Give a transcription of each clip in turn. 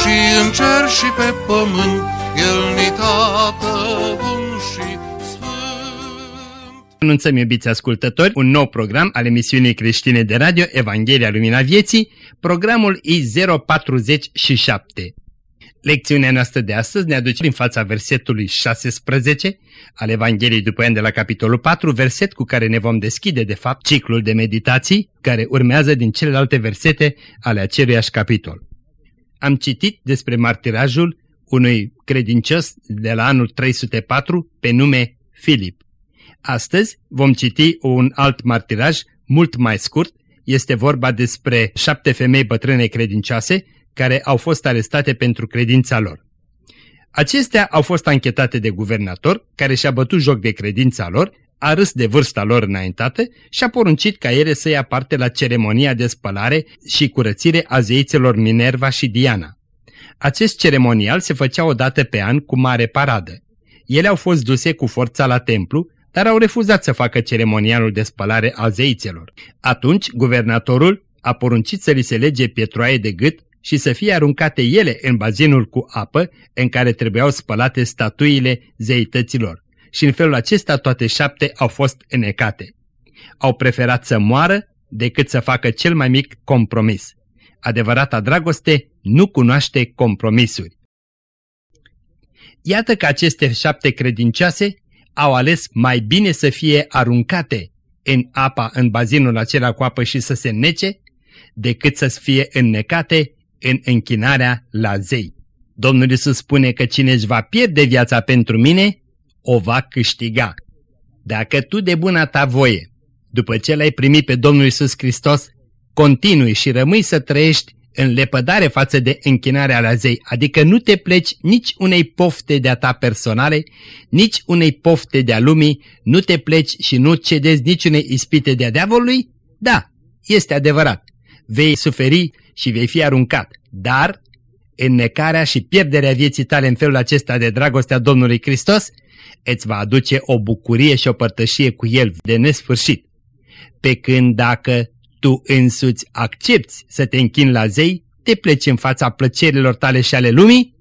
și în cer și pe pământ, El ni tată bun și sfânt. Anunțăm, iubiți ascultători, un nou program al emisiunii creștine de radio Evanghelia Lumina Vieții, programul I047. Lecțiunea noastră de astăzi ne aduce în fața versetului 16 al Evangheliei după ani de la capitolul 4, verset cu care ne vom deschide de fapt ciclul de meditații care urmează din celelalte versete ale aceluiași capitol. Am citit despre martirajul unui credincios de la anul 304 pe nume Filip. Astăzi vom citi un alt martiraj mult mai scurt, este vorba despre șapte femei bătrâne credincioase care au fost arestate pentru credința lor. Acestea au fost anchetate de guvernator, care și-a bătut joc de credința lor, a râs de vârsta lor înaintată și a poruncit ca ele să ia parte la ceremonia de spălare și curățire a zeițelor Minerva și Diana. Acest ceremonial se făcea o dată pe an cu mare paradă. Ele au fost duse cu forța la templu, dar au refuzat să facă ceremonialul de spălare a zeițelor. Atunci, guvernatorul a poruncit să li se lege pietroaie de gât și să fie aruncate ele în bazinul cu apă în care trebuiau spălate statuile zeităților. Și în felul acesta toate șapte au fost înecate. Au preferat să moară decât să facă cel mai mic compromis. Adevărata dragoste nu cunoaște compromisuri. Iată că aceste șapte credincioase au ales mai bine să fie aruncate în apa, în bazinul acela cu apă și să se nece, decât să fie înnecate în închinarea la zei. Domnul Iisus spune că cine își va pierde viața pentru mine, o va câștiga. Dacă tu de bună ta voie, după ce l-ai primit pe Domnul Iisus Hristos, continui și rămâi să trăiești în lepădare față de închinarea la zei, adică nu te pleci nici unei pofte de-a ta personale, nici unei pofte de-a lumii, nu te pleci și nu cedezi nici unei ispite de-a diavolului, da, este adevărat, vei suferi și vei fi aruncat, dar înnecarea și pierderea vieții tale în felul acesta de dragostea Domnului Hristos îți va aduce o bucurie și o părtășie cu El de nesfârșit. Pe când dacă tu însuți accepti să te închini la zei, te pleci în fața plăcerilor tale și ale lumii,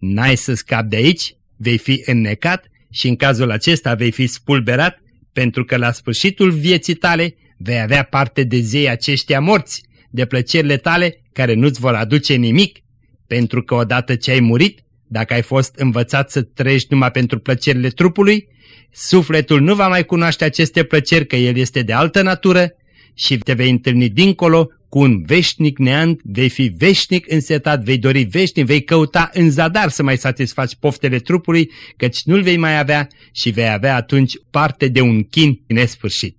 n-ai să scapi de aici, vei fi înnecat și în cazul acesta vei fi spulberat pentru că la sfârșitul vieții tale vei avea parte de zei aceștia morți, de plăcerile tale care nu-ți vor aduce nimic, pentru că odată ce ai murit, dacă ai fost învățat să trăiești numai pentru plăcerile trupului, sufletul nu va mai cunoaște aceste plăceri că el este de altă natură și te vei întâlni dincolo cu un veșnic neant, vei fi veșnic însetat, vei dori veșnic, vei căuta în zadar să mai satisfaci poftele trupului, căci nu-l vei mai avea și vei avea atunci parte de un chin nesfârșit.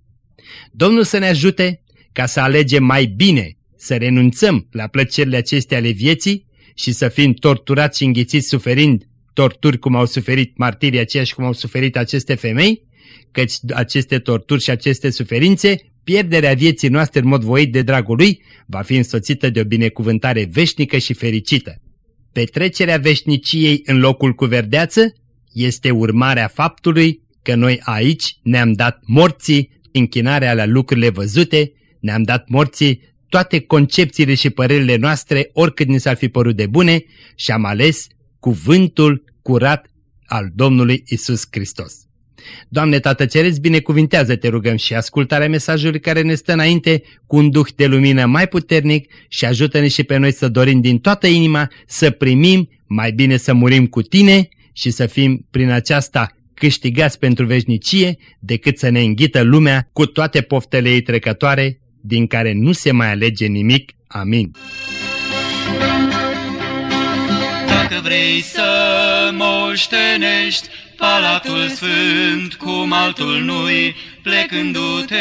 Domnul să ne ajute ca să alegem mai bine să renunțăm la plăcerile acestea ale vieții și să fim torturați și înghițiți suferind torturi cum au suferit martirii aceia și cum au suferit aceste femei, căci aceste torturi și aceste suferințe, pierderea vieții noastre în mod voit de dragul lui, va fi însoțită de o binecuvântare veșnică și fericită. Petrecerea veșniciei în locul cu verdeață este urmarea faptului că noi aici ne-am dat morții închinarea la lucrurile văzute, ne-am dat morții toate concepțiile și părerile noastre, oricât ni s-ar fi părut de bune, și am ales cuvântul curat al Domnului Isus Hristos. Doamne Tată Ceresc, binecuvintează, te rugăm, și ascultarea mesajului care ne stă înainte cu un duh de lumină mai puternic și ajută-ne și pe noi să dorim din toată inima să primim, mai bine să murim cu Tine și să fim prin aceasta câștigați pentru veșnicie decât să ne înghită lumea cu toate poftele ei trecătoare din care nu se mai alege nimic. Amin. Dacă vrei să moștenești Palatul Sfânt cum altul nu-i, plecându-te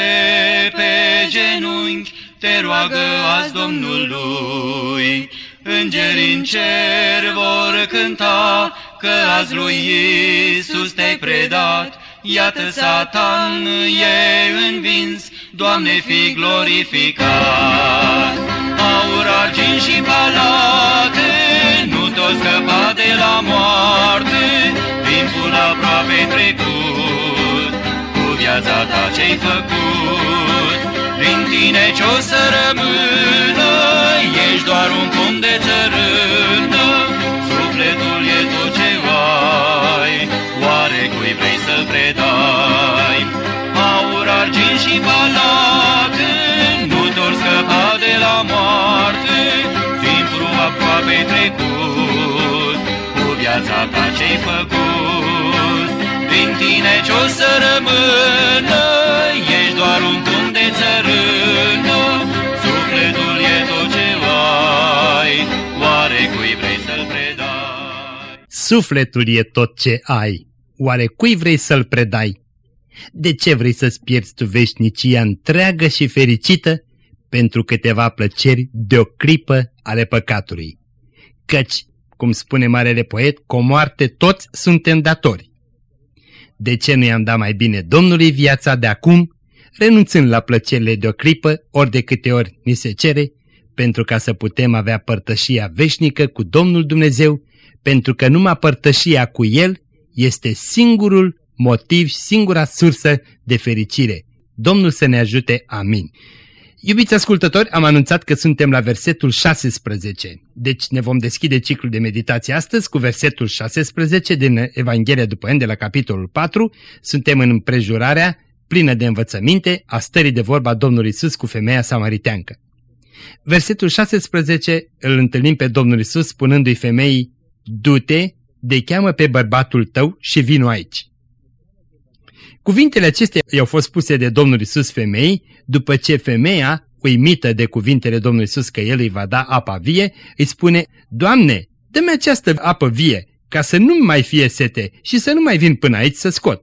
pe genunchi, te roagă azi Domnului. Îngerii în cer vor cânta că azi lui Iisus te-ai predat. Iată Satan e învins, Doamne fi glorificat. Aur, argint și palate, nu tot scăpa de la moarte, timpul aproape trecut, cu viața ta ce-ai făcut. Din tine ce-o să rămână, ești doar un pom de țărână, sufletul e tot ce ai, oare cui vrei să-l predai? Aur, argint și palate, timpul aproape trecut, cu viața ta ce-ai făcut. Din tine ce-o să rămână, ești doar un pom de țărână, sufletul e tot ce ai, oare cui vrei să-l predai? Sufletul e tot ce ai. Oare cui vrei să-l predai? De ce vrei să-ți pierzi tu veșnicia întreagă și fericită pentru câteva plăceri de o clipă ale păcatului? Căci, cum spune marele poet, cu o moarte toți suntem datori. De ce nu i-am dat mai bine Domnului viața de acum, renunțând la plăcerile de o clipă, ori de câte ori ni se cere, pentru ca să putem avea părtășia veșnică cu Domnul Dumnezeu, pentru că numai părtășia cu El este singurul motiv, singura sursă de fericire. Domnul să ne ajute, amin. Iubiți ascultători, am anunțat că suntem la versetul 16, deci ne vom deschide ciclul de meditație astăzi cu versetul 16 din Evanghelia după N de la capitolul 4. Suntem în împrejurarea plină de învățăminte a stării de vorba Domnului Isus cu femeia samariteancă. Versetul 16 îl întâlnim pe Domnul Isus spunându-i femeii, Du-te, de cheamă pe bărbatul tău și vino aici. Cuvintele acestea i-au fost spuse de Domnul Isus femei, după ce femeia, uimită de cuvintele Domnului Isus că El îi va da apa vie, îi spune, Doamne, dă-mi această apă vie, ca să nu mai fie sete și să nu mai vin până aici să scot.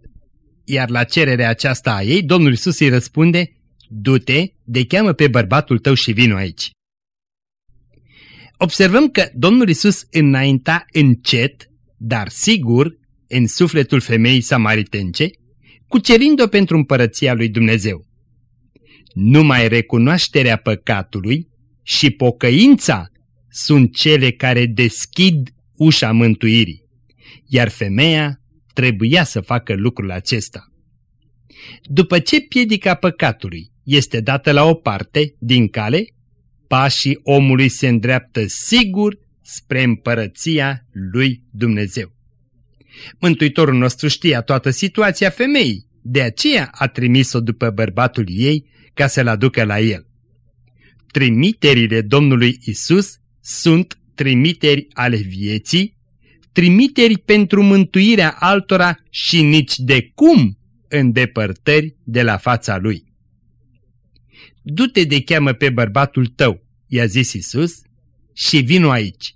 Iar la cererea aceasta a ei, Domnul Isus îi răspunde, Du-te, de cheamă pe bărbatul tău și vino aici. Observăm că Domnul Isus înainta încet, dar sigur, în sufletul femeii samaritence, cucerind-o pentru împărăția lui Dumnezeu. Numai recunoașterea păcatului și pocăința sunt cele care deschid ușa mântuirii, iar femeia trebuia să facă lucrul acesta. După ce piedica păcatului este dată la o parte din cale, pașii omului se îndreaptă sigur spre împărăția lui Dumnezeu. Mântuitorul nostru știa toată situația femeii, de aceea a trimis-o după bărbatul ei ca să-l aducă la el. Trimiterile Domnului Isus sunt trimiteri ale vieții, trimiteri pentru mântuirea altora și nici de cum îndepărtări de la fața lui. Du-te de cheamă pe bărbatul tău, i-a zis Isus, și vino aici.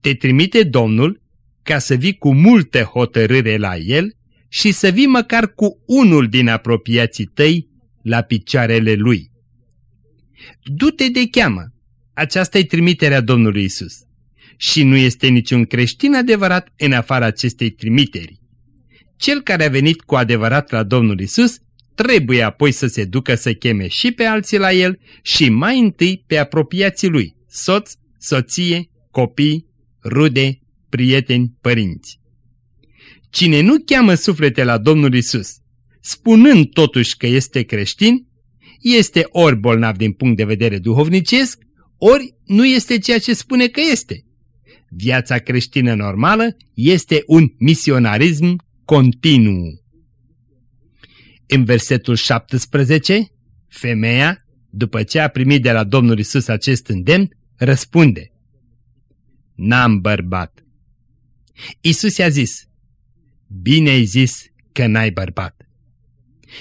Te trimite Domnul ca să vii cu multă hotărâre la el și să vii măcar cu unul din apropiații tăi la picioarele lui. Du-te de cheamă. Aceasta e trimiterea Domnului Isus. Și nu este niciun creștin adevărat în afara acestei trimiteri. Cel care a venit cu adevărat la Domnul Isus trebuie apoi să se ducă să cheme și pe alții la el și mai întâi pe apropiații lui, soț, soție, copii, rude, prieteni, părinți. Cine nu cheamă suflete la Domnul Isus, spunând totuși că este creștin, este ori bolnav din punct de vedere duhovnicesc, ori nu este ceea ce spune că este. Viața creștină normală este un misionarism continuu. În versetul 17, femeia, după ce a primit de la Domnul Isus acest îndemn, răspunde N-am bărbat. Isus i-a zis, Bine ai zis că n-ai bărbat.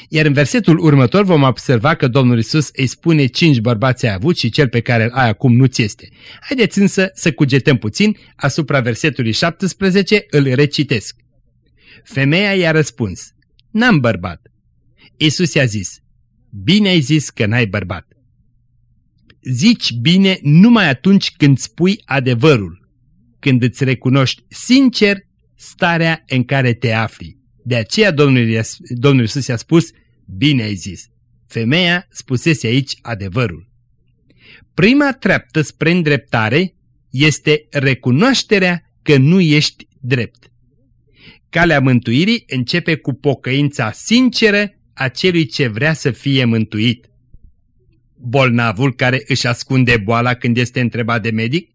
Iar în versetul următor vom observa că Domnul Isus îi spune cinci bărbați ai avut și cel pe care îl ai acum nu-ți este. Haideți însă să cugetăm puțin asupra versetului 17, îl recitesc. Femeia i-a răspuns, n-am bărbat. Isus i-a zis, bine ai zis că n-ai bărbat. zici bine numai atunci când spui adevărul, când îți recunoști sincer starea în care te afli. De aceea Domnul, Domnul Iisus i-a spus, bine ai zis. Femeia spusese aici adevărul. Prima treaptă spre îndreptare este recunoașterea că nu ești drept. Calea mântuirii începe cu pocăința sinceră a celui ce vrea să fie mântuit. Bolnavul care își ascunde boala când este întrebat de medic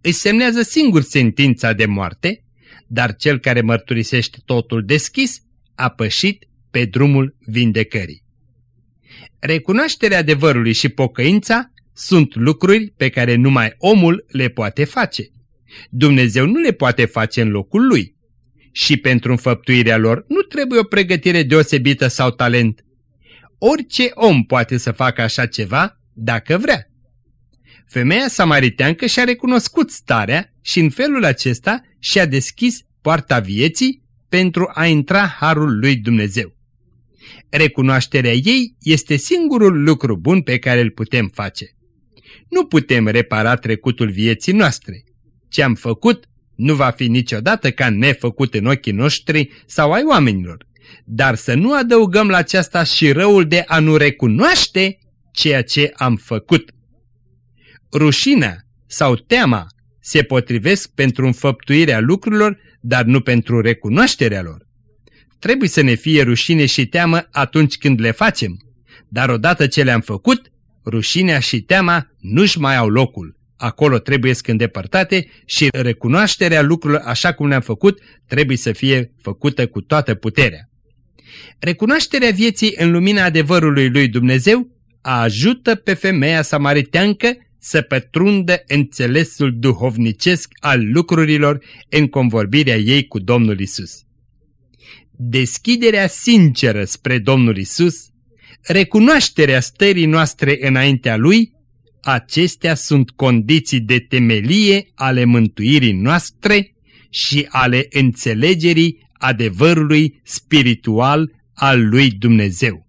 își semnează singur sentința de moarte, dar cel care mărturisește totul deschis a pășit pe drumul vindecării. Recunoașterea adevărului și pocăința sunt lucruri pe care numai omul le poate face. Dumnezeu nu le poate face în locul lui. Și pentru înfăptuirea lor nu trebuie o pregătire deosebită sau talent. Orice om poate să facă așa ceva dacă vrea. Femeia samariteancă și-a recunoscut starea și în felul acesta și-a deschis poarta vieții pentru a intra harul lui Dumnezeu. Recunoașterea ei este singurul lucru bun pe care îl putem face. Nu putem repara trecutul vieții noastre. Ce am făcut nu va fi niciodată ca nefăcut în ochii noștri sau ai oamenilor. Dar să nu adăugăm la aceasta și răul de a nu recunoaște ceea ce am făcut. Rușinea sau teama se potrivesc pentru înfăptuirea lucrurilor, dar nu pentru recunoașterea lor. Trebuie să ne fie rușine și teamă atunci când le facem, dar odată ce le-am făcut, rușinea și teama nu-și mai au locul. Acolo trebuie îndepărtate și recunoașterea lucrurilor așa cum le-am făcut trebuie să fie făcută cu toată puterea. Recunoașterea vieții în lumina adevărului lui Dumnezeu ajută pe femeia samariteancă să pătrundă înțelesul duhovnicesc al lucrurilor în convorbirea ei cu Domnul Isus. Deschiderea sinceră spre Domnul Isus recunoașterea stării noastre înaintea Lui, acestea sunt condiții de temelie ale mântuirii noastre și ale înțelegerii adevărului spiritual al lui Dumnezeu.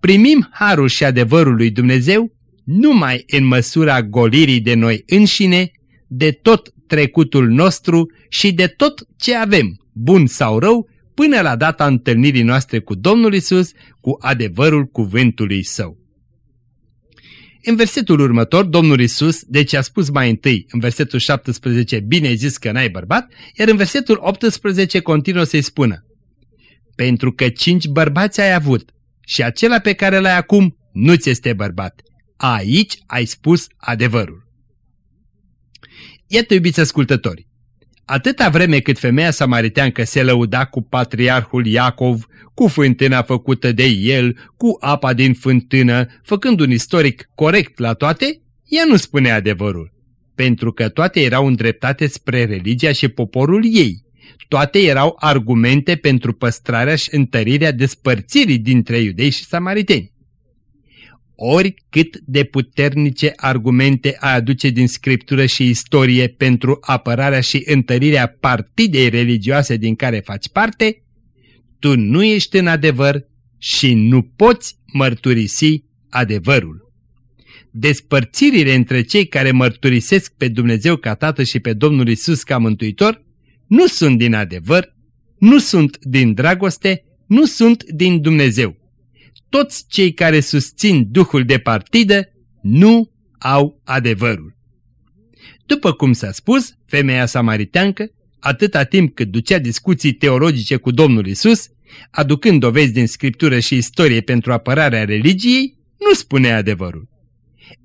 Primim harul și adevărul lui Dumnezeu numai în măsura golirii de noi înșine, de tot trecutul nostru și de tot ce avem, bun sau rău, până la data întâlnirii noastre cu Domnul Isus, cu adevărul cuvântului Său. În versetul următor, Domnul Isus, deci a spus mai întâi, în versetul 17, bine ai zis că n-ai bărbat, iar în versetul 18 continuă să-i spună, Pentru că cinci bărbați ai avut și acela pe care l-ai acum nu ți este bărbat. Aici ai spus adevărul. Iată, iubiți ascultători, Atâta vreme cât femeia samariteancă se lăuda cu patriarhul Iacov, cu fântâna făcută de el, cu apa din fântână, făcând un istoric corect la toate, ea nu spune adevărul, pentru că toate erau îndreptate spre religia și poporul ei. Toate erau argumente pentru păstrarea și întărirea despărțirii dintre iudei și samariteni oricât de puternice argumente a aduce din scriptură și istorie pentru apărarea și întărirea partidei religioase din care faci parte, tu nu ești în adevăr și nu poți mărturisi adevărul. Despărțirile între cei care mărturisesc pe Dumnezeu ca Tată și pe Domnul Isus ca Mântuitor nu sunt din adevăr, nu sunt din dragoste, nu sunt din Dumnezeu toți cei care susțin duhul de partidă nu au adevărul. După cum s-a spus, femeia samariteancă, atâta timp cât ducea discuții teologice cu Domnul Isus, aducând dovezi din scriptură și istorie pentru apărarea religiei, nu spune adevărul.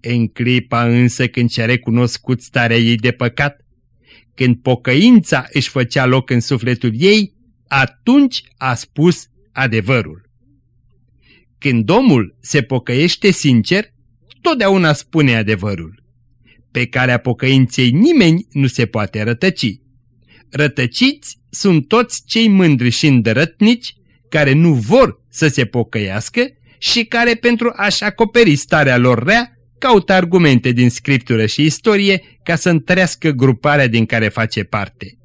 În clipa însă când și-a recunoscut starea ei de păcat, când pocăința își făcea loc în sufletul ei, atunci a spus adevărul. Când omul se pocăiește sincer, totdeauna spune adevărul. Pe calea pocăinței nimeni nu se poate rătăci. Rătăciți sunt toți cei mândri și îndărătnici care nu vor să se pocăiască și care pentru a-și acoperi starea lor rea caută argumente din scriptură și istorie ca să întărească gruparea din care face parte.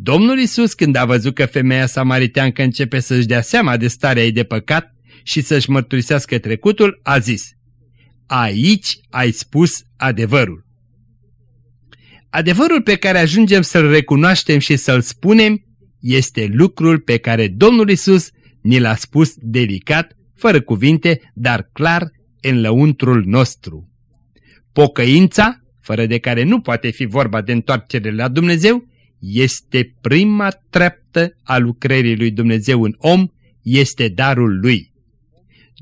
Domnul Isus, când a văzut că femeia samariteancă începe să-și dea seama de starea ei de păcat, și să-și mărturisească trecutul, a zis aici ai spus adevărul. Adevărul pe care ajungem să-l recunoaștem și să-l spunem este lucrul pe care Domnul Isus ni l-a spus delicat, fără cuvinte, dar clar în lăuntrul nostru. Pocăința, fără de care nu poate fi vorba de întoarcere la Dumnezeu, este prima treaptă a lucrării lui Dumnezeu în om, este darul lui.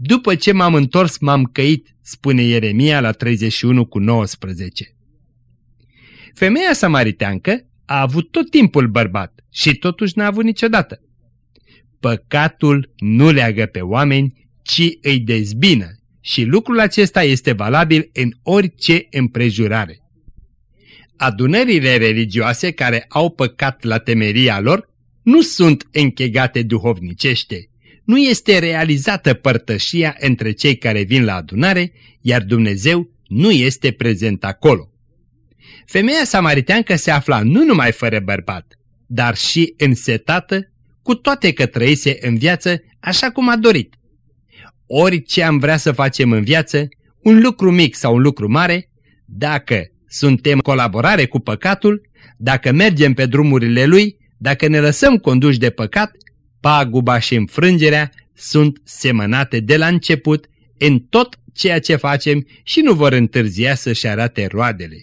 După ce m-am întors, m-am căit, spune Ieremia la 31 cu 19. Femeia samariteancă a avut tot timpul bărbat și totuși n-a avut niciodată. Păcatul nu leagă pe oameni, ci îi dezbină și lucrul acesta este valabil în orice împrejurare. Adunările religioase care au păcat la temeria lor nu sunt închegate duhovnicește, nu este realizată părtășia între cei care vin la adunare, iar Dumnezeu nu este prezent acolo. Femeia samariteancă se afla nu numai fără bărbat, dar și însetată, cu toate că trăise în viață așa cum a dorit. Orice am vrea să facem în viață, un lucru mic sau un lucru mare, dacă suntem colaborare cu păcatul, dacă mergem pe drumurile lui, dacă ne lăsăm conduși de păcat, paguba și înfrângerea sunt semănate de la început în tot ceea ce facem și nu vor întârzia să-și arate roadele.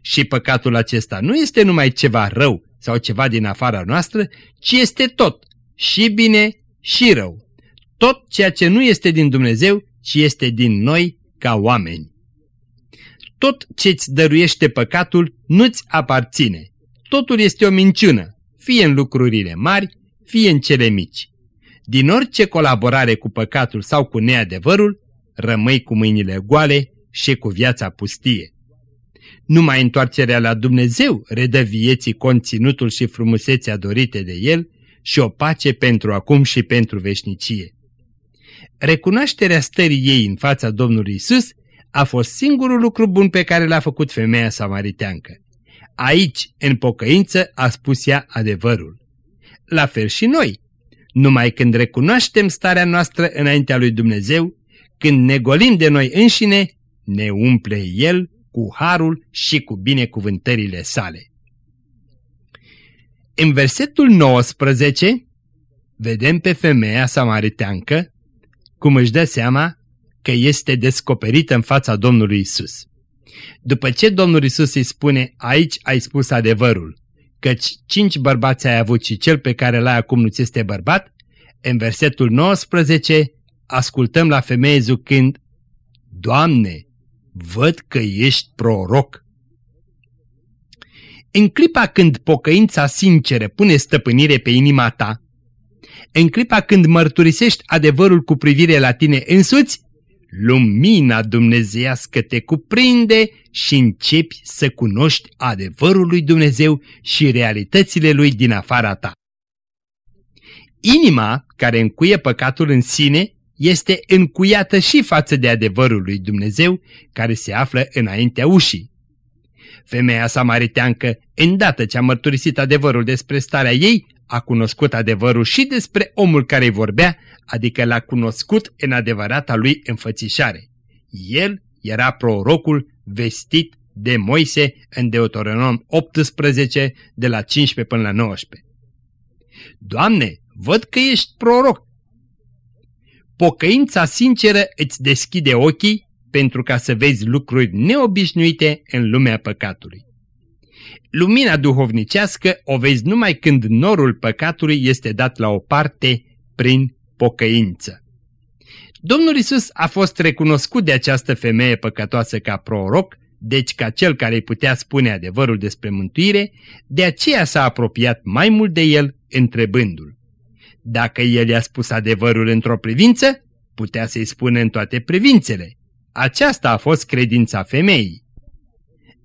Și păcatul acesta nu este numai ceva rău sau ceva din afara noastră, ci este tot, și bine și rău. Tot ceea ce nu este din Dumnezeu, ci este din noi ca oameni. Tot ce-ți dăruiește păcatul nu-ți aparține. Totul este o minciună, fie în lucrurile mari, fie în cele mici. Din orice colaborare cu păcatul sau cu neadevărul, rămâi cu mâinile goale și cu viața pustie. Numai întoarcerea la Dumnezeu redă vieții conținutul și frumusețea dorite de El și o pace pentru acum și pentru veșnicie. Recunoașterea stării ei în fața Domnului Isus a fost singurul lucru bun pe care l-a făcut femeia samariteancă. Aici, în pocăință, a spus ea adevărul. La fel și noi. Numai când recunoaștem starea noastră înaintea lui Dumnezeu, când ne golim de noi înșine, ne umple El cu harul și cu binecuvântările sale. În versetul 19 vedem pe femeia samariteancă cum își dă seama că este descoperită în fața Domnului Isus. După ce Domnul Isus îi spune, aici ai spus adevărul, căci cinci bărbați ai avut și cel pe care l-ai acum nu ți este bărbat, în versetul 19 ascultăm la femeie zucând, Doamne, văd că ești proroc. În clipa când pocăința sinceră pune stăpânire pe inima ta, în clipa când mărturisești adevărul cu privire la tine însuți, lumina dumnezeiască te cuprinde și începi să cunoști adevărul lui Dumnezeu și realitățile lui din afara ta. Inima care încuie păcatul în sine este încuiată și față de adevărul lui Dumnezeu care se află înaintea ușii. Femeia samariteancă, îndată ce a mărturisit adevărul despre starea ei, a cunoscut adevărul și despre omul care îi vorbea, adică l-a cunoscut în adevărata lui înfățișare. El era prorocul vestit de Moise în Deuteronom 18, de la 15 până la 19. Doamne, văd că ești proroc. Pocăința sinceră îți deschide ochii pentru ca să vezi lucruri neobișnuite în lumea păcatului. Lumina duhovnicească o vezi numai când norul păcatului este dat la o parte prin pocăință. Domnul Isus a fost recunoscut de această femeie păcătoasă ca proroc, deci ca cel care îi putea spune adevărul despre mântuire, de aceea s-a apropiat mai mult de el, întrebându-l. Dacă el i-a spus adevărul într-o privință, putea să-i spună în toate privințele. Aceasta a fost credința femeii.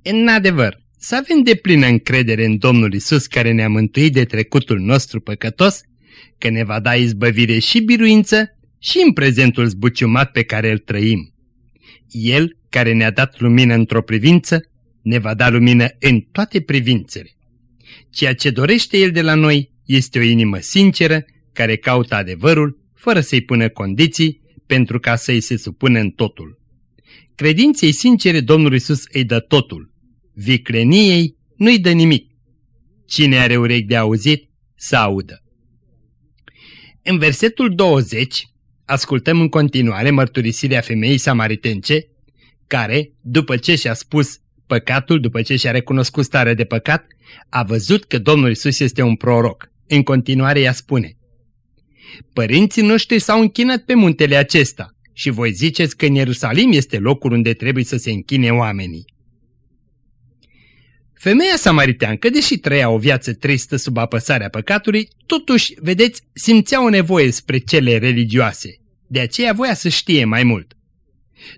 În adevăr, să avem de plină încredere în Domnul Isus care ne-a mântuit de trecutul nostru păcătos, că ne va da izbăvire și biruință și în prezentul zbuciumat pe care îl trăim. El, care ne-a dat lumină într-o privință, ne va da lumină în toate privințele. Ceea ce dorește El de la noi este o inimă sinceră care caută adevărul fără să-i pună condiții pentru ca să-i se supună în totul. Credinței sincere Domnul Isus îi dă totul. Vicleniei nu-i dă nimic. Cine are urechi de auzit, să audă. În versetul 20 ascultăm în continuare mărturisirea femeii samaritence, care, după ce și-a spus păcatul, după ce și-a recunoscut starea de păcat, a văzut că Domnul Isus este un proroc. În continuare ea spune, Părinții noștri s-au închinat pe muntele acesta și voi ziceți că în Ierusalim este locul unde trebuie să se închine oamenii. Femeia samariteancă, deși trăia o viață tristă sub apăsarea păcatului, totuși, vedeți, simțea o nevoie spre cele religioase. De aceea voia să știe mai mult.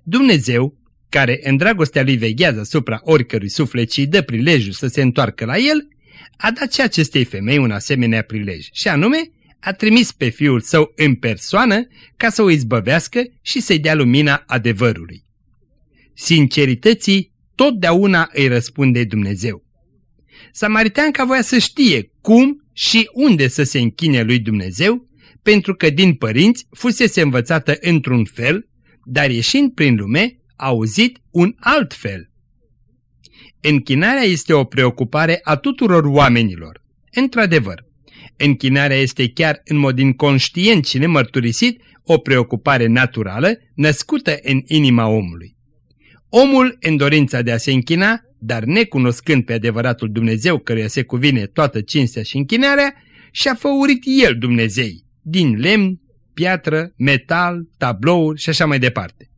Dumnezeu, care în dragostea lui veghează asupra oricărui suflet și dă prilejul să se întoarcă la el, a dat și acestei femei un asemenea prilej, și anume a trimis pe fiul său în persoană ca să o izbăvească și să-i dea lumina adevărului. Sincerității totdeauna îi răspunde Dumnezeu. Samariteanca voia să știe cum și unde să se închine lui Dumnezeu, pentru că din părinți fusese învățată într-un fel, dar ieșind prin lume, a auzit un alt fel. Închinarea este o preocupare a tuturor oamenilor. Într-adevăr, închinarea este chiar în mod inconștient și nemărturisit o preocupare naturală născută în inima omului. Omul, în dorința de a se închina, dar necunoscând pe adevăratul Dumnezeu căruia se cuvine toată cinstea și închinarea, și-a făurit el Dumnezei, din lemn, piatră, metal, tablouri și așa mai departe.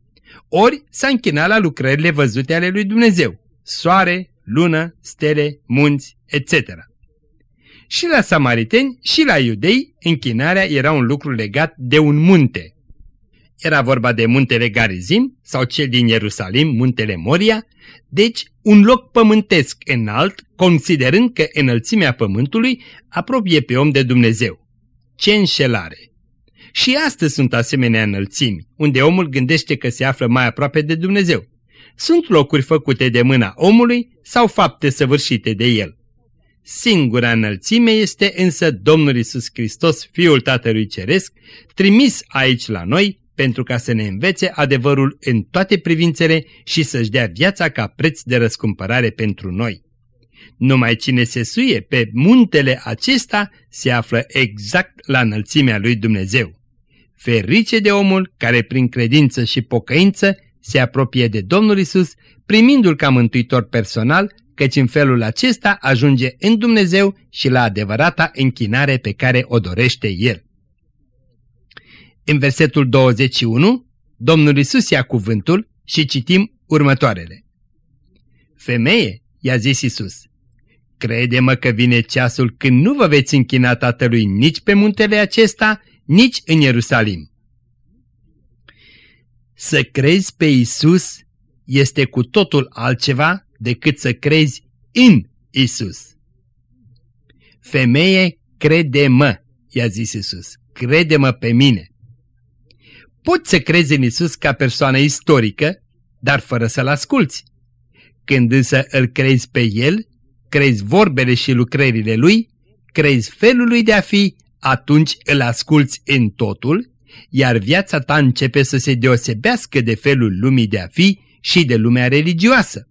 Ori s-a închinat la lucrările văzute ale lui Dumnezeu, soare, lună, stele, munți, etc. Și la samariteni și la iudei, închinarea era un lucru legat de un munte, era vorba de muntele Garizim sau cel din Ierusalim, muntele Moria, deci un loc pământesc înalt, considerând că înălțimea pământului apropie pe om de Dumnezeu. Ce înșelare! Și astăzi sunt asemenea înălțimi, unde omul gândește că se află mai aproape de Dumnezeu. Sunt locuri făcute de mâna omului sau fapte săvârșite de el. Singura înălțime este însă Domnul Isus Hristos, Fiul Tatălui Ceresc, trimis aici la noi pentru ca să ne învețe adevărul în toate privințele și să-și dea viața ca preț de răscumpărare pentru noi. Numai cine se suie pe muntele acesta se află exact la înălțimea lui Dumnezeu. Ferice de omul care prin credință și pocăință se apropie de Domnul Isus, primindu-L ca mântuitor personal, căci în felul acesta ajunge în Dumnezeu și la adevărata închinare pe care o dorește El. În versetul 21, Domnul Isus ia cuvântul și citim următoarele. Femeie, i-a zis Isus, crede-mă că vine ceasul când nu vă veți închina Tatălui nici pe muntele acesta, nici în Ierusalim. Să crezi pe Isus este cu totul altceva decât să crezi în Isus. Femeie, crede-mă, i-a zis Isus, crede-mă pe mine. Poți să crezi în Isus ca persoană istorică, dar fără să-L asculți. Când însă îl crezi pe El, crezi vorbele și lucrările Lui, crezi felul Lui de a fi, atunci îl asculți în totul, iar viața ta începe să se deosebească de felul lumii de a fi și de lumea religioasă.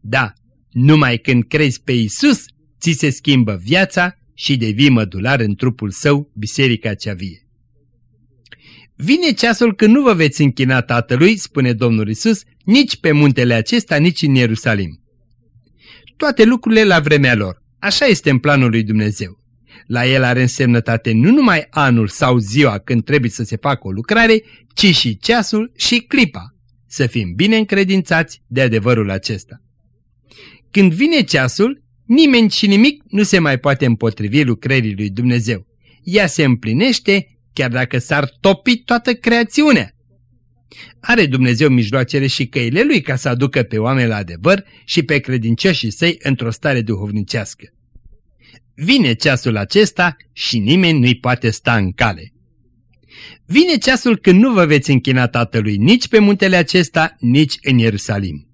Da, numai când crezi pe Isus, ți se schimbă viața și devii mădular în trupul său, biserica cea vie. Vine ceasul când nu vă veți închina Tatălui, spune Domnul Isus, nici pe muntele acesta, nici în Ierusalim. Toate lucrurile la vremea lor. Așa este în planul lui Dumnezeu. La el are însemnătate nu numai anul sau ziua când trebuie să se facă o lucrare, ci și ceasul și clipa. Să fim bine încredințați de adevărul acesta. Când vine ceasul, nimeni și nimic nu se mai poate împotrivi lucrării lui Dumnezeu. Ea se împlinește chiar dacă s-ar topi toată creațiunea. Are Dumnezeu mijloacele și căile Lui ca să aducă pe oameni la adevăr și pe credincioșii săi într-o stare duhovnicească. Vine ceasul acesta și nimeni nu-i poate sta în cale. Vine ceasul când nu vă veți închina Tatălui nici pe muntele acesta, nici în Ierusalim.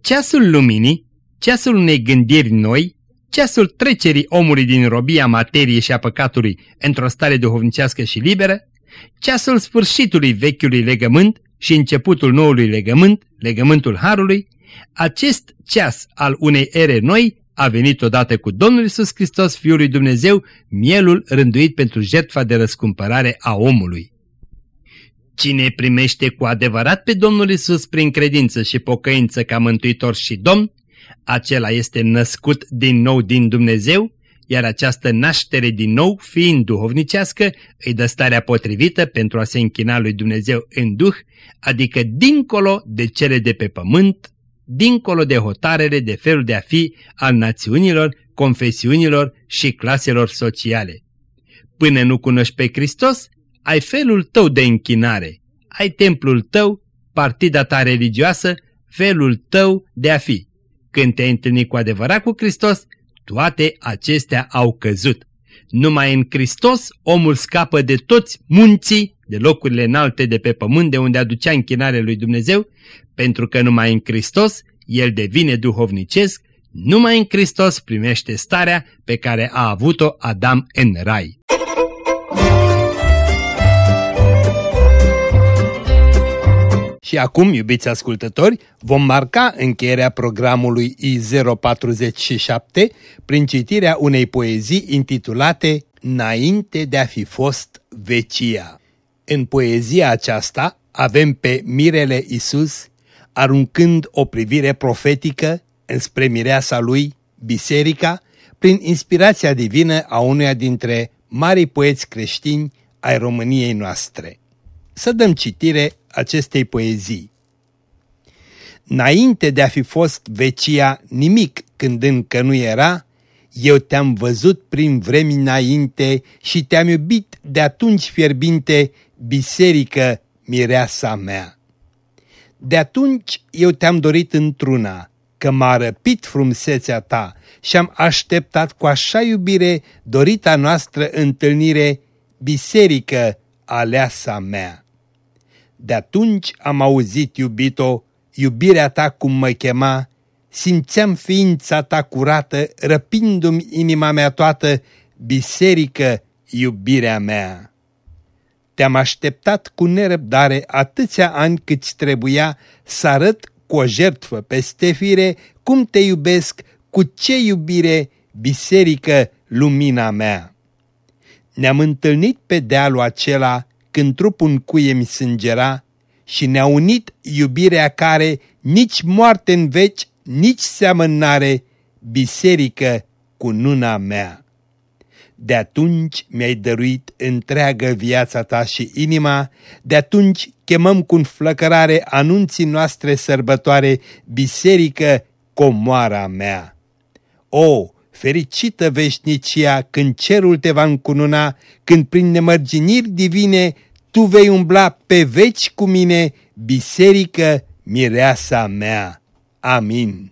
Ceasul luminii, ceasul unei gândiri noi, ceasul trecerii omului din robia materiei și a păcatului într-o stare duhovnicească și liberă, ceasul sfârșitului vechiului legământ și începutul noului legământ, legământul Harului, acest ceas al unei ere noi a venit odată cu Domnul Isus Hristos, Fiul lui Dumnezeu, mielul rânduit pentru jertfa de răscumpărare a omului. Cine primește cu adevărat pe Domnul Isus prin credință și pocăință ca mântuitor și domn, acela este născut din nou din Dumnezeu, iar această naștere din nou, fiind duhovnicească, îi dă starea potrivită pentru a se închina lui Dumnezeu în duh, adică dincolo de cele de pe pământ, dincolo de hotarele de felul de a fi al națiunilor, confesiunilor și claselor sociale. Până nu cunoști pe Hristos, ai felul tău de închinare, ai templul tău, partida ta religioasă, felul tău de a fi. Când te-ai întâlnit cu adevărat cu Hristos, toate acestea au căzut. Numai în Hristos omul scapă de toți munții, de locurile înalte de pe pământ de unde aducea închinare lui Dumnezeu, pentru că numai în Hristos el devine duhovnicesc, numai în Hristos primește starea pe care a avut-o Adam în rai. Și acum, iubiți ascultători, vom marca încheierea programului I047 prin citirea unei poezii intitulate Înainte de a fi fost vecia. În poezia aceasta avem pe Mirele Isus aruncând o privire profetică înspre mireasa lui, biserica, prin inspirația divină a unuia dintre marii poeți creștini ai României noastre. Să dăm citire acestei poezii. Înainte de a fi fost vecia nimic când încă nu era, eu te-am văzut prin vremi înainte și te-am iubit de atunci fierbinte, biserică mireasa mea. De atunci eu te-am dorit într-una, că m-a răpit frumsețea ta și am așteptat cu așa iubire dorita noastră întâlnire, biserică aleasa mea. De atunci am auzit, iubito, iubirea ta cum mă chema, simțeam ființa ta curată, răpindu-mi inima mea toată, biserică, iubirea mea. Te-am așteptat cu nerăbdare atâția ani câți trebuia să arăt cu o jertfă peste fire cum te iubesc, cu ce iubire, biserică, lumina mea. Ne-am întâlnit pe dealul acela când trupul în cuie mi sângera și ne-a unit iubirea care nici moarte în veci, nici seamănare, biserică cu nuna mea. De atunci mi-ai dăruit întreagă viața ta și inima, de atunci chemăm cu înflăcărare anunții noastre sărbătoare, biserică, comoara mea. O, fericită veșnicia când cerul te va încununa, când prin nemărginiri divine tu vei umbla pe veci cu mine, biserică, mireasa mea. Amin.